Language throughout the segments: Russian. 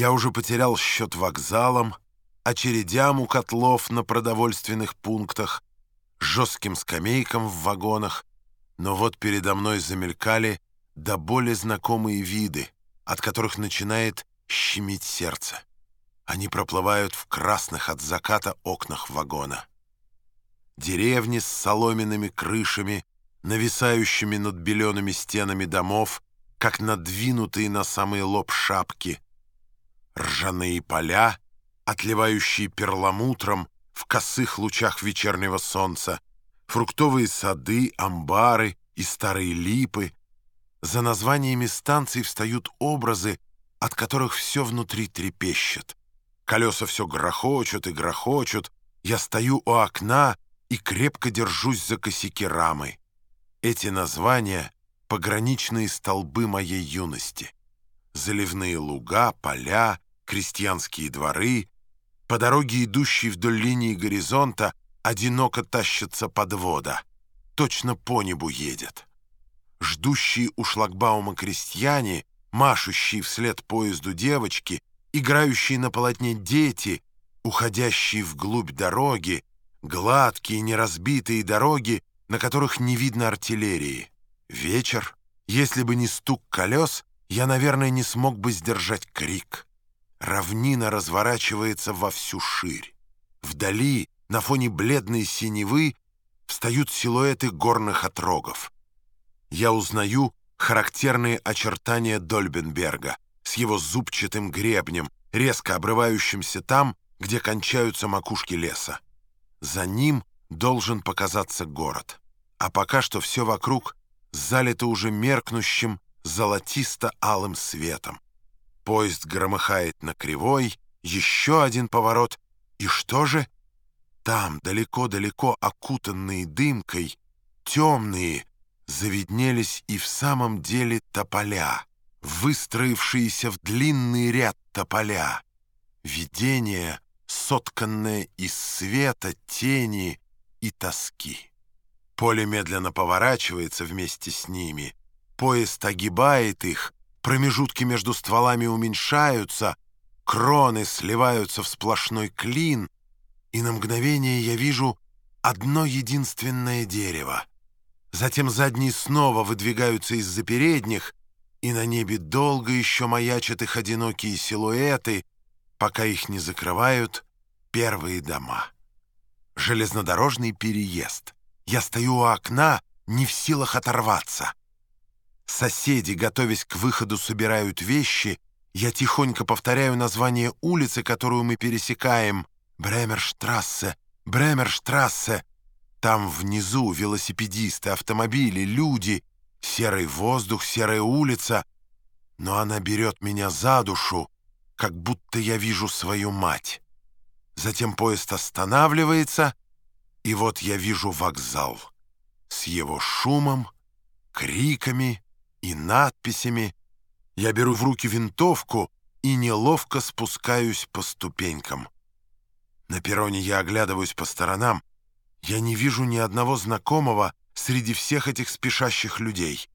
Я уже потерял счет вокзалам, очередям у котлов на продовольственных пунктах, жестким скамейкам в вагонах, но вот передо мной замелькали до боли знакомые виды, от которых начинает щемить сердце. Они проплывают в красных от заката окнах вагона. Деревни с соломенными крышами, нависающими над белеными стенами домов, как надвинутые на самый лоб шапки. Ржаные поля, отливающие перламутром в косых лучах вечернего солнца, фруктовые сады, амбары и старые липы. За названиями станций встают образы, от которых все внутри трепещет. Колеса все грохочут и грохочут. Я стою у окна и крепко держусь за косяки рамы. Эти названия — пограничные столбы моей юности. Заливные луга, поля, крестьянские дворы. По дороге, идущей вдоль линии горизонта, одиноко тащится подвода. Точно по небу едет. Ждущие у шлагбаума крестьяне, машущие вслед поезду девочки — играющие на полотне дети, уходящие вглубь дороги, гладкие, неразбитые дороги, на которых не видно артиллерии. Вечер, если бы не стук колес, я, наверное, не смог бы сдержать крик. Равнина разворачивается во всю ширь. Вдали, на фоне бледной синевы, встают силуэты горных отрогов. Я узнаю характерные очертания Дольбенберга — с его зубчатым гребнем, резко обрывающимся там, где кончаются макушки леса. За ним должен показаться город. А пока что все вокруг залито уже меркнущим золотисто-алым светом. Поезд громыхает на кривой, еще один поворот. И что же? Там, далеко-далеко окутанные дымкой, темные, завиднелись и в самом деле тополя выстроившиеся в длинный ряд тополя, видение, сотканное из света, тени и тоски. Поле медленно поворачивается вместе с ними, поезд огибает их, промежутки между стволами уменьшаются, кроны сливаются в сплошной клин, и на мгновение я вижу одно единственное дерево. Затем задние снова выдвигаются из-за передних, и на небе долго еще маячат их одинокие силуэты, пока их не закрывают первые дома. Железнодорожный переезд. Я стою у окна, не в силах оторваться. Соседи, готовясь к выходу, собирают вещи. Я тихонько повторяю название улицы, которую мы пересекаем. Бремерштрассе, Бремерштрассе. Там внизу велосипедисты, автомобили, люди — серый воздух, серая улица, но она берет меня за душу, как будто я вижу свою мать. Затем поезд останавливается, и вот я вижу вокзал с его шумом, криками и надписями. Я беру в руки винтовку и неловко спускаюсь по ступенькам. На перроне я оглядываюсь по сторонам. Я не вижу ни одного знакомого, среди всех этих спешащих людей.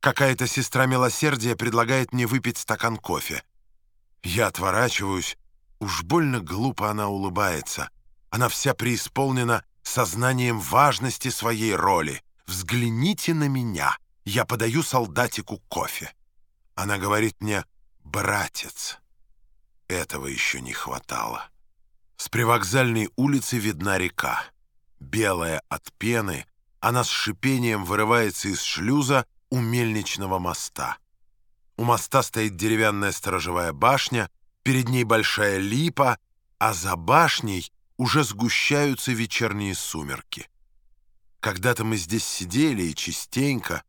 Какая-то сестра милосердия предлагает мне выпить стакан кофе. Я отворачиваюсь. Уж больно глупо она улыбается. Она вся преисполнена сознанием важности своей роли. «Взгляните на меня. Я подаю солдатику кофе». Она говорит мне «братец». Этого еще не хватало. С привокзальной улицы видна река. Белая от пены, она с шипением вырывается из шлюза у мельничного моста. У моста стоит деревянная сторожевая башня, перед ней большая липа, а за башней уже сгущаются вечерние сумерки. Когда-то мы здесь сидели и частенько,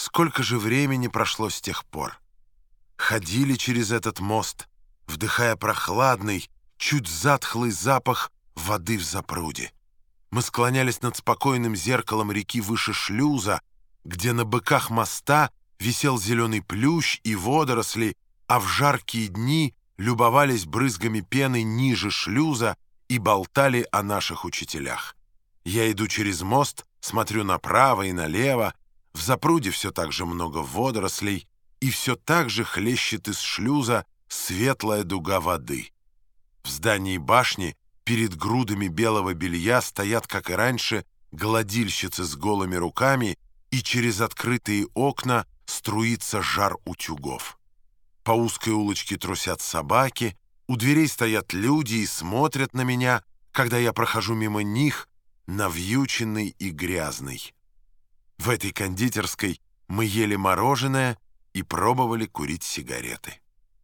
сколько же времени прошло с тех пор. Ходили через этот мост, вдыхая прохладный, чуть затхлый запах воды в запруде. Мы склонялись над спокойным зеркалом реки выше шлюза, где на быках моста висел зеленый плющ и водоросли, а в жаркие дни любовались брызгами пены ниже шлюза и болтали о наших учителях. Я иду через мост, смотрю направо и налево, в запруде все так же много водорослей, и все так же хлещет из шлюза светлая дуга воды. В здании башни перед грудами белого белья стоят, как и раньше, гладильщицы с голыми руками, и через открытые окна струится жар утюгов. По узкой улочке трусят собаки, у дверей стоят люди и смотрят на меня, когда я прохожу мимо них, навьюченный и грязный. В этой кондитерской мы ели мороженое и пробовали курить сигареты.